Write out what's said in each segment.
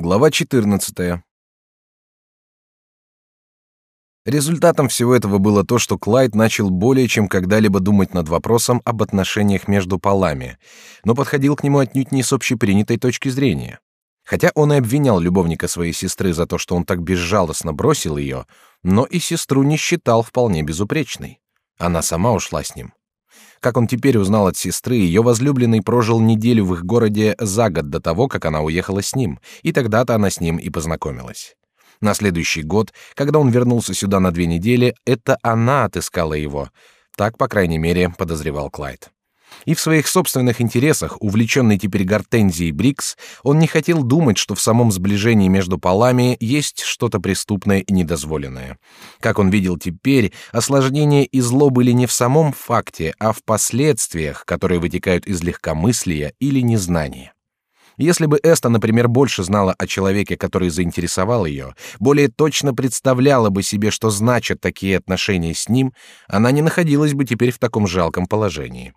Глава 14. Результатом всего этого было то, что Клайд начал более чем когда-либо думать над вопросом об отношениях между полами, но подходил к нему отнюдь не с общепринятой точки зрения. Хотя он и обвинял любовника своей сестры за то, что он так безжалостно бросил ее, но и сестру не считал вполне безупречной. Она сама ушла с ним. Как он теперь узнал от сестры, ее возлюбленный прожил неделю в их городе за год до того, как она уехала с ним, и тогда-то она с ним и познакомилась. На следующий год, когда он вернулся сюда на две недели, это она отыскала его. Так, по крайней мере, подозревал Клайд. И в своих собственных интересах, увлеченный теперь Гортензией Брикс, он не хотел думать, что в самом сближении между полами есть что-то преступное и недозволенное. Как он видел теперь, осложнение и зло были не в самом факте, а в последствиях, которые вытекают из легкомыслия или незнания. Если бы Эста, например, больше знала о человеке, который заинтересовал ее, более точно представляла бы себе, что значат такие отношения с ним, она не находилась бы теперь в таком жалком положении.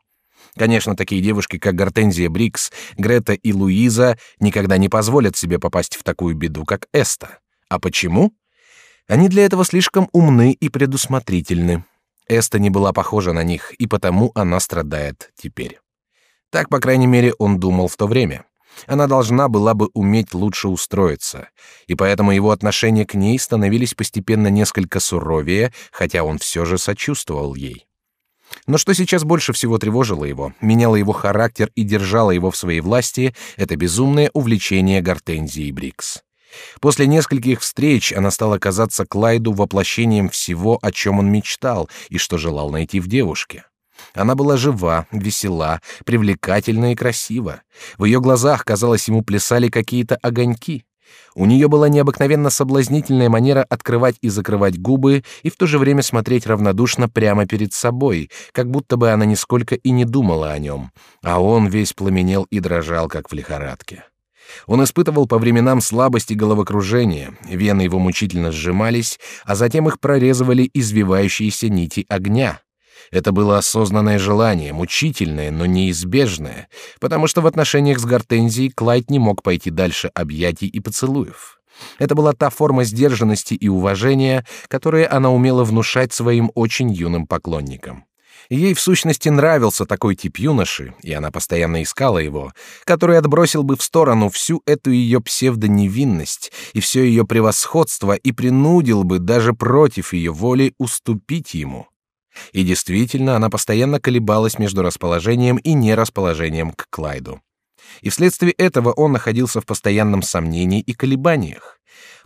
Конечно, такие девушки, как Гортензия Брикс, Грета и Луиза, никогда не позволят себе попасть в такую беду, как Эста. А почему? Они для этого слишком умны и предусмотрительны. Эста не была похожа на них, и потому она страдает теперь. Так, по крайней мере, он думал в то время. Она должна была бы уметь лучше устроиться, и поэтому его отношения к ней становились постепенно несколько суровее, хотя он все же сочувствовал ей. Но что сейчас больше всего тревожило его, меняло его характер и держало его в своей власти, это безумное увлечение Гортензией Брикс. После нескольких встреч она стала казаться Клайду воплощением всего, о чем он мечтал и что желал найти в девушке. Она была жива, весела, привлекательна и красива. В ее глазах, казалось, ему плясали какие-то огоньки. У нее была необыкновенно соблазнительная манера открывать и закрывать губы и в то же время смотреть равнодушно прямо перед собой, как будто бы она нисколько и не думала о нем, а он весь пламенел и дрожал, как в лихорадке. Он испытывал по временам слабость и головокружение, вены его мучительно сжимались, а затем их прорезывали извивающиеся нити огня. Это было осознанное желание, мучительное, но неизбежное, потому что в отношениях с Гортензией Клайд не мог пойти дальше объятий и поцелуев. Это была та форма сдержанности и уважения, которую она умела внушать своим очень юным поклонникам. Ей в сущности нравился такой тип юноши, и она постоянно искала его, который отбросил бы в сторону всю эту ее псевдоневинность и все ее превосходство и принудил бы даже против ее воли уступить ему. И действительно, она постоянно колебалась между расположением и нерасположением к Клайду. И вследствие этого он находился в постоянном сомнении и колебаниях.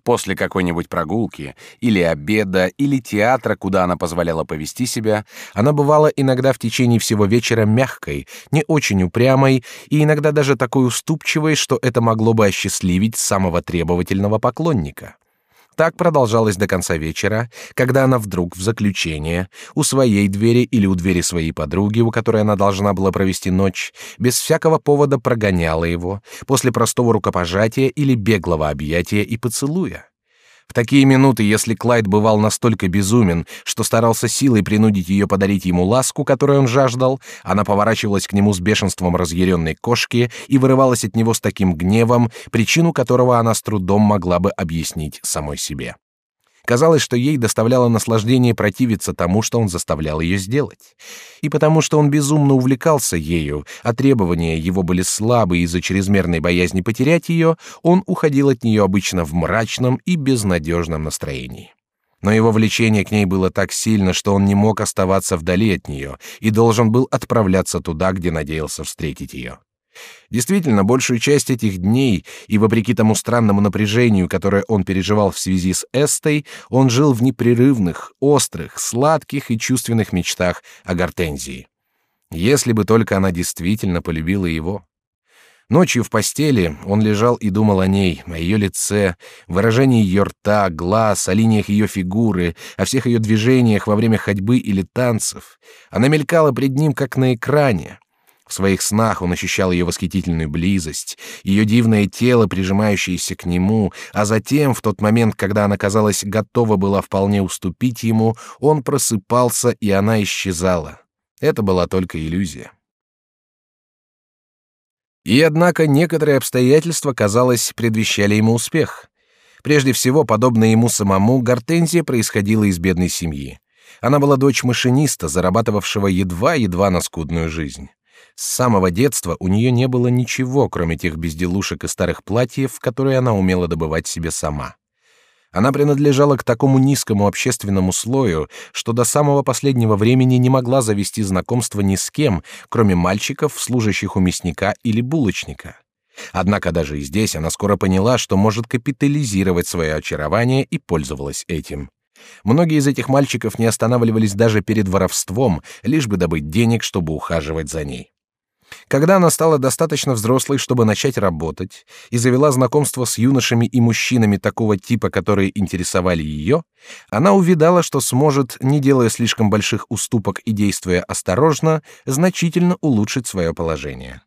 После какой-нибудь прогулки, или обеда, или театра, куда она позволяла повести себя, она бывала иногда в течение всего вечера мягкой, не очень упрямой и иногда даже такой уступчивой, что это могло бы осчастливить самого требовательного поклонника. Так продолжалось до конца вечера, когда она вдруг в заключение у своей двери или у двери своей подруги, у которой она должна была провести ночь, без всякого повода прогоняла его после простого рукопожатия или беглого объятия и поцелуя. В такие минуты, если Клайд бывал настолько безумен, что старался силой принудить ее подарить ему ласку, которую он жаждал, она поворачивалась к нему с бешенством разъяренной кошки и вырывалась от него с таким гневом, причину которого она с трудом могла бы объяснить самой себе. Казалось, что ей доставляло наслаждение противиться тому, что он заставлял ее сделать. И потому что он безумно увлекался ею, а требования его были слабы из-за чрезмерной боязни потерять ее, он уходил от нее обычно в мрачном и безнадежном настроении. Но его влечение к ней было так сильно, что он не мог оставаться вдали от нее и должен был отправляться туда, где надеялся встретить ее. Действительно, большую часть этих дней и вопреки тому странному напряжению, которое он переживал в связи с Эстой, он жил в непрерывных, острых, сладких и чувственных мечтах о Гортензии. Если бы только она действительно полюбила его. Ночью в постели он лежал и думал о ней, о ее лице, выражении ее рта, глаз, о линиях ее фигуры, о всех ее движениях во время ходьбы или танцев. Она мелькала пред ним, как на экране. В своих снах он ощущал ее восхитительную близость, ее дивное тело, прижимающееся к нему, а затем, в тот момент, когда она, казалось, готова была вполне уступить ему, он просыпался, и она исчезала. Это была только иллюзия. И однако некоторые обстоятельства, казалось, предвещали ему успех. Прежде всего, подобно ему самому, Гортензия происходила из бедной семьи. Она была дочь машиниста, зарабатывавшего едва-едва на скудную жизнь. С самого детства у нее не было ничего, кроме тех безделушек и старых платьев, которые она умела добывать себе сама. Она принадлежала к такому низкому общественному слою, что до самого последнего времени не могла завести знакомства ни с кем, кроме мальчиков, служащих у мясника или булочника. Однако даже и здесь она скоро поняла, что может капитализировать свое очарование и пользовалась этим. Многие из этих мальчиков не останавливались даже перед воровством, лишь бы добыть денег, чтобы ухаживать за ней. Когда она стала достаточно взрослой, чтобы начать работать, и завела знакомство с юношами и мужчинами такого типа, которые интересовали ее, она увидала, что сможет, не делая слишком больших уступок и действуя осторожно, значительно улучшить свое положение.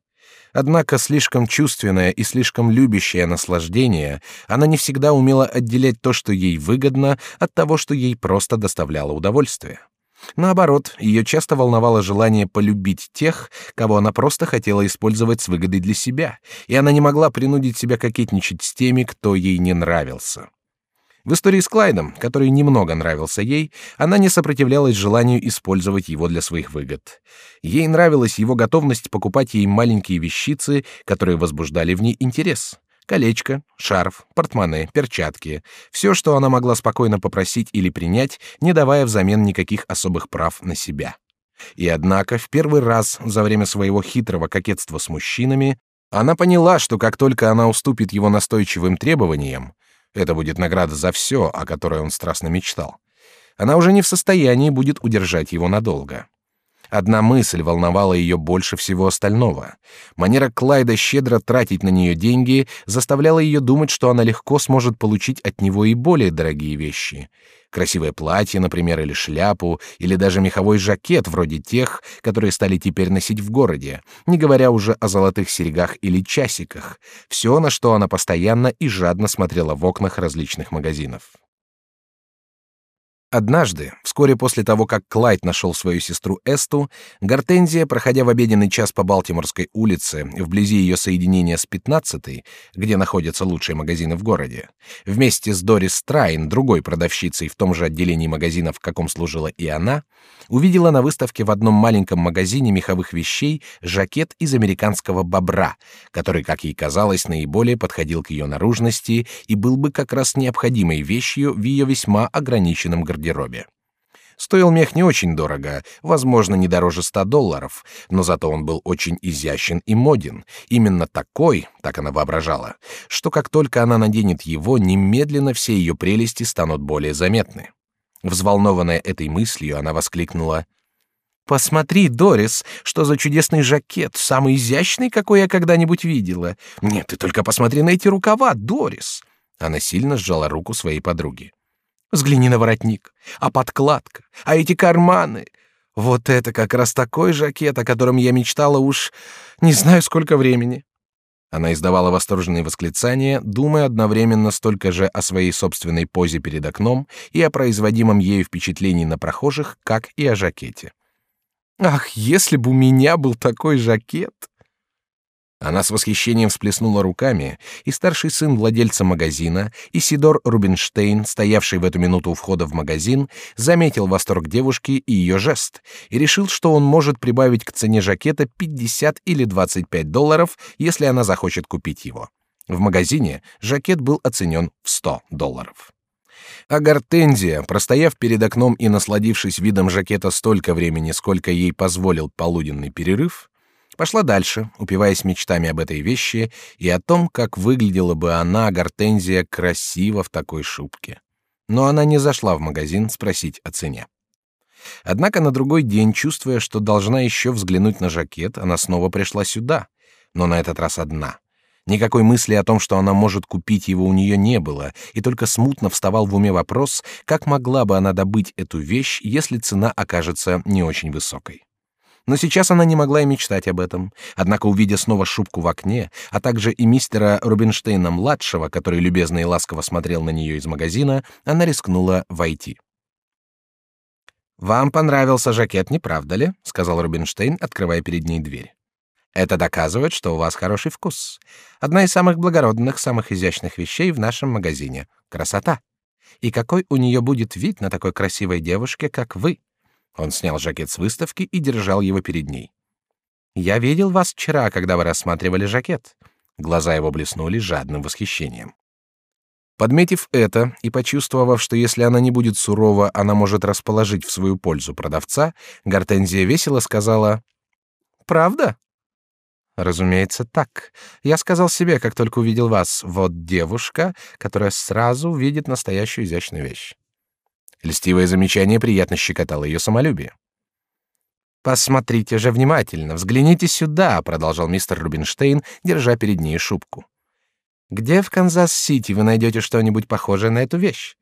Однако слишком чувственная и слишком любящая наслаждение, она не всегда умела отделять то, что ей выгодно, от того, что ей просто доставляло удовольствие. Наоборот, ее часто волновало желание полюбить тех, кого она просто хотела использовать с выгодой для себя, и она не могла принудить себя кокетничать с теми, кто ей не нравился. В истории с Клайдом, который немного нравился ей, она не сопротивлялась желанию использовать его для своих выгод. Ей нравилась его готовность покупать ей маленькие вещицы, которые возбуждали в ней интерес. Колечко, шарф, портмоне, перчатки — все, что она могла спокойно попросить или принять, не давая взамен никаких особых прав на себя. И однако в первый раз за время своего хитрого кокетства с мужчинами она поняла, что как только она уступит его настойчивым требованиям, это будет награда за все, о которой он страстно мечтал, она уже не в состоянии будет удержать его надолго. Одна мысль волновала ее больше всего остального. Манера Клайда щедро тратить на нее деньги заставляла ее думать, что она легко сможет получить от него и более дорогие вещи. Красивое платье, например, или шляпу, или даже меховой жакет вроде тех, которые стали теперь носить в городе, не говоря уже о золотых серьгах или часиках. Все, на что она постоянно и жадно смотрела в окнах различных магазинов. Однажды, вскоре после того, как Клайд нашел свою сестру Эсту, Гортензия, проходя в обеденный час по Балтиморской улице, вблизи ее соединения с 15-й, где находятся лучшие магазины в городе, вместе с Дорис Трайн, другой продавщицей в том же отделении магазинов, в каком служила и она, увидела на выставке в одном маленьком магазине меховых вещей жакет из американского бобра, который, как ей казалось, наиболее подходил к ее наружности и был бы как раз необходимой вещью в ее весьма ограниченном гардеробе гардеробе. Стоил мех не очень дорого, возможно, не дороже ста долларов, но зато он был очень изящен и моден, именно такой, так она воображала, что как только она наденет его, немедленно все ее прелести станут более заметны. Взволнованная этой мыслью, она воскликнула: Посмотри, Дорис, что за чудесный жакет, самый изящный, какой я когда-нибудь видела. Нет, ты только посмотри на эти рукава, Дорис. Она сильно сжала руку своей подруги. Взгляни на воротник, а подкладка, а эти карманы. Вот это как раз такой жакет, о котором я мечтала уж не знаю сколько времени. Она издавала восторженные восклицания, думая одновременно столько же о своей собственной позе перед окном и о производимом ею впечатлении на прохожих, как и о жакете. Ах, если бы у меня был такой жакет! Она с восхищением всплеснула руками, и старший сын владельца магазина, Исидор Рубинштейн, стоявший в эту минуту у входа в магазин, заметил восторг девушки и ее жест, и решил, что он может прибавить к цене жакета 50 или 25 долларов, если она захочет купить его. В магазине жакет был оценен в 100 долларов. А Гортензия, простояв перед окном и насладившись видом жакета столько времени, сколько ей позволил полуденный перерыв, Пошла дальше, упиваясь мечтами об этой вещи и о том, как выглядела бы она, Гортензия, красиво в такой шубке. Но она не зашла в магазин спросить о цене. Однако на другой день, чувствуя, что должна еще взглянуть на жакет, она снова пришла сюда, но на этот раз одна. Никакой мысли о том, что она может купить его, у нее не было, и только смутно вставал в уме вопрос, как могла бы она добыть эту вещь, если цена окажется не очень высокой. Но сейчас она не могла и мечтать об этом. Однако, увидя снова шубку в окне, а также и мистера Рубинштейна-младшего, который любезно и ласково смотрел на нее из магазина, она рискнула войти. «Вам понравился жакет, не правда ли?» — сказал Рубинштейн, открывая перед ней дверь. Это доказывает, что у вас хороший вкус. Одна из самых благородных, самых изящных вещей в нашем магазине — красота. И какой у нее будет вид на такой красивой девушке, как вы? Он снял жакет с выставки и держал его перед ней. Я видел вас вчера, когда вы рассматривали жакет. Глаза его блеснули жадным восхищением. Подметив это и почувствовав, что если она не будет сурова, она может расположить в свою пользу продавца, Гортензия весело сказала: "Правда?" Разумеется, так. Я сказал себе, как только увидел вас, вот девушка, которая сразу увидит настоящую изящную вещь. Льстивое замечание приятно щекотало ее самолюбие. Посмотрите же внимательно, взгляните сюда, продолжал мистер Рубинштейн, держа перед ней шубку. Где в Канзас-Сити вы найдете что-нибудь похожее на эту вещь?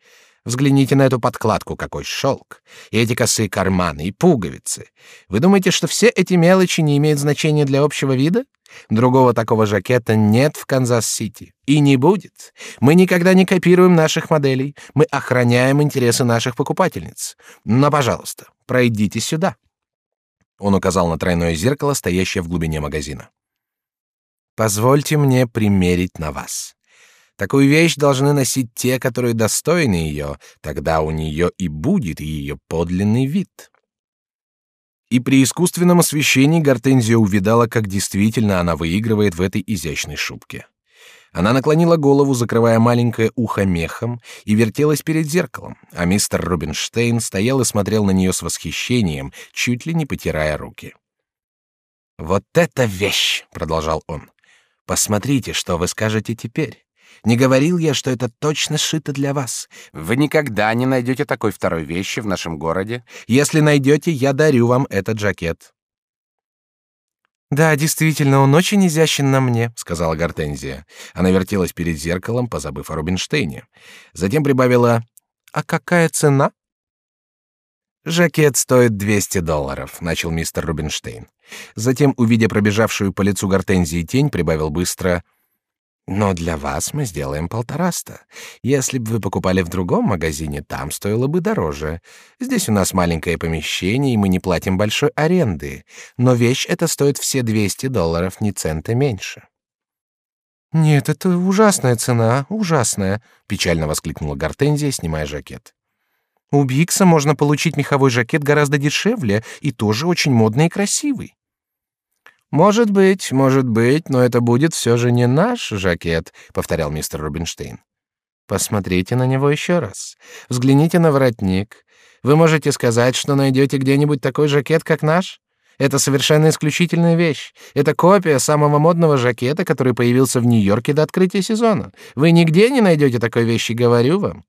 Взгляните на эту подкладку, какой шелк, и эти косые карманы, и пуговицы. Вы думаете, что все эти мелочи не имеют значения для общего вида? Другого такого жакета нет в Канзас-Сити. И не будет. Мы никогда не копируем наших моделей. Мы охраняем интересы наших покупательниц. Но, пожалуйста, пройдите сюда. Он указал на тройное зеркало, стоящее в глубине магазина. Позвольте мне примерить на вас. Такую вещь должны носить те, которые достойны ее, тогда у нее и будет ее подлинный вид. И при искусственном освещении Гортензия увидала, как действительно она выигрывает в этой изящной шубке. Она наклонила голову, закрывая маленькое ухо мехом, и вертелась перед зеркалом, а мистер Рубинштейн стоял и смотрел на нее с восхищением, чуть ли не потирая руки. «Вот это вещь!» — продолжал он. «Посмотрите, что вы скажете теперь. Не говорил я, что это точно сшито для вас. Вы никогда не найдете такой второй вещи в нашем городе. Если найдете, я дарю вам этот жакет. Да, действительно, он очень изящен на мне, сказала Гортензия. Она вертелась перед зеркалом, позабыв о Рубинштейне. Затем прибавила: "А какая цена?" Жакет стоит 200 долларов, начал мистер Рубинштейн. Затем, увидя пробежавшую по лицу Гортензии тень, прибавил быстро: но для вас мы сделаем полтораста. Если бы вы покупали в другом магазине, там стоило бы дороже. Здесь у нас маленькое помещение, и мы не платим большой аренды. Но вещь эта стоит все 200 долларов, ни цента меньше. Нет, это ужасная цена, ужасная, печально воскликнула Гортензия, снимая жакет. У Бикса можно получить меховой жакет гораздо дешевле и тоже очень модный и красивый. Может быть, может быть, но это будет все же не наш жакет, повторял мистер Рубинштейн. Посмотрите на него еще раз. Взгляните на воротник. Вы можете сказать, что найдете где-нибудь такой жакет, как наш? Это совершенно исключительная вещь. Это копия самого модного жакета, который появился в Нью-Йорке до открытия сезона. Вы нигде не найдете такой вещи, говорю вам.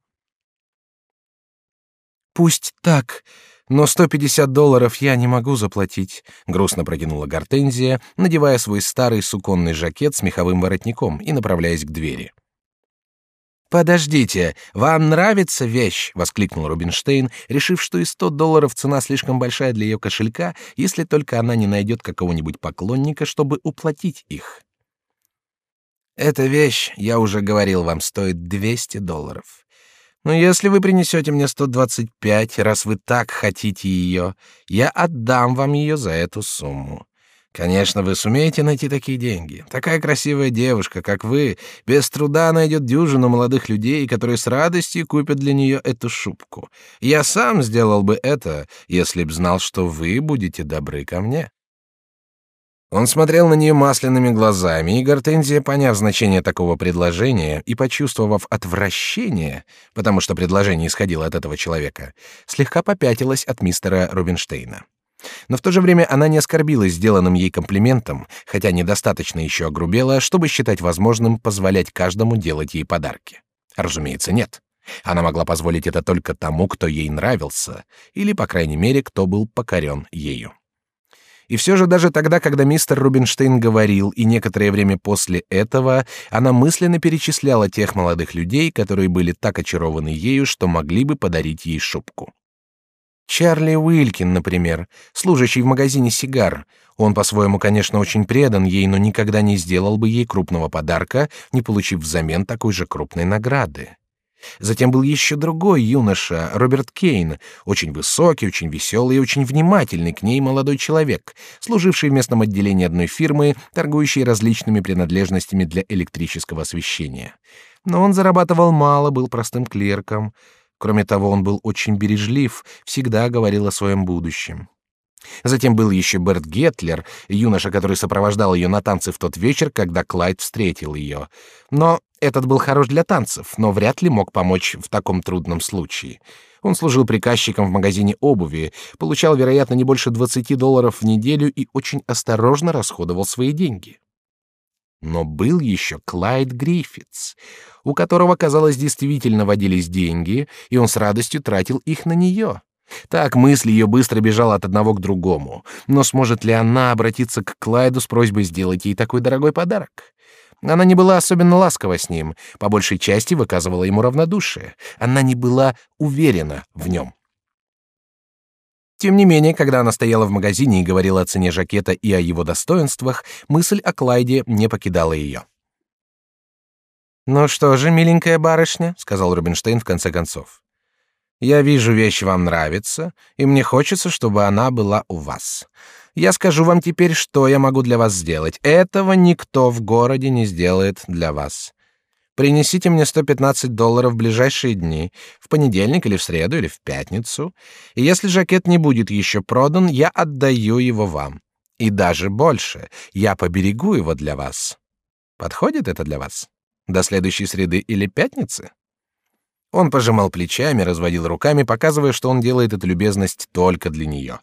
Пусть так, но 150 долларов я не могу заплатить, грустно протянула Гортензия, надевая свой старый суконный жакет с меховым воротником и направляясь к двери. Подождите, вам нравится вещь? воскликнул Рубинштейн, решив, что и 100 долларов цена слишком большая для ее кошелька, если только она не найдет какого-нибудь поклонника, чтобы уплатить их. Эта вещь, я уже говорил вам, стоит 200 долларов. Но если вы принесете мне 125, раз вы так хотите ее, я отдам вам ее за эту сумму. Конечно, вы сумеете найти такие деньги. Такая красивая девушка, как вы, без труда найдет дюжину молодых людей, которые с радостью купят для нее эту шубку. Я сам сделал бы это, если б знал, что вы будете добры ко мне. Он смотрел на нее масляными глазами, и Гортензия, поняв значение такого предложения и почувствовав отвращение, потому что предложение исходило от этого человека, слегка попятилась от мистера Рубинштейна. Но в то же время она не оскорбилась сделанным ей комплиментом, хотя недостаточно еще огрубела, чтобы считать возможным позволять каждому делать ей подарки. Разумеется, нет. Она могла позволить это только тому, кто ей нравился, или, по крайней мере, кто был покорен ею. И все же даже тогда, когда мистер Рубинштейн говорил, и некоторое время после этого, она мысленно перечисляла тех молодых людей, которые были так очарованы ею, что могли бы подарить ей шубку. Чарли Уилкин, например, служащий в магазине сигар. Он по-своему, конечно, очень предан ей, но никогда не сделал бы ей крупного подарка, не получив взамен такой же крупной награды. Затем был еще другой юноша, Роберт Кейн, очень высокий, очень веселый и очень внимательный к ней молодой человек, служивший в местном отделении одной фирмы, торгующей различными принадлежностями для электрического освещения. Но он зарабатывал мало, был простым клерком. Кроме того, он был очень бережлив, всегда говорил о своем будущем. Затем был еще Берт Гетлер, юноша, который сопровождал ее на танцы в тот вечер, когда Клайд встретил ее. Но этот был хорош для танцев, но вряд ли мог помочь в таком трудном случае. Он служил приказчиком в магазине обуви, получал, вероятно, не больше 20 долларов в неделю и очень осторожно расходовал свои деньги. Но был еще Клайд Гриффитс, у которого, казалось, действительно водились деньги, и он с радостью тратил их на нее. Так мысль ее быстро бежала от одного к другому. Но сможет ли она обратиться к Клайду с просьбой сделать ей такой дорогой подарок? Она не была особенно ласкова с ним, по большей части выказывала ему равнодушие. Она не была уверена в нем. Тем не менее, когда она стояла в магазине и говорила о цене жакета и о его достоинствах, мысль о Клайде не покидала ее. «Ну что же, миленькая барышня», — сказал Рубинштейн в конце концов. «Я вижу, вещь вам нравится, и мне хочется, чтобы она была у вас. Я скажу вам теперь, что я могу для вас сделать. Этого никто в городе не сделает для вас. Принесите мне 115 долларов в ближайшие дни, в понедельник или в среду или в пятницу, и если жакет не будет еще продан, я отдаю его вам. И даже больше, я поберегу его для вас. Подходит это для вас? До следующей среды или пятницы? Он пожимал плечами, разводил руками, показывая, что он делает эту любезность только для нее.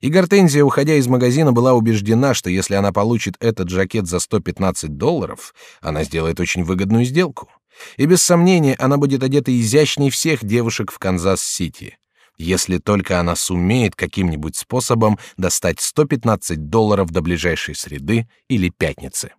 И Гортензия, уходя из магазина, была убеждена, что если она получит этот жакет за 115 долларов, она сделает очень выгодную сделку. И без сомнения, она будет одета изящней всех девушек в Канзас-Сити. Если только она сумеет каким-нибудь способом достать 115 долларов до ближайшей среды или пятницы.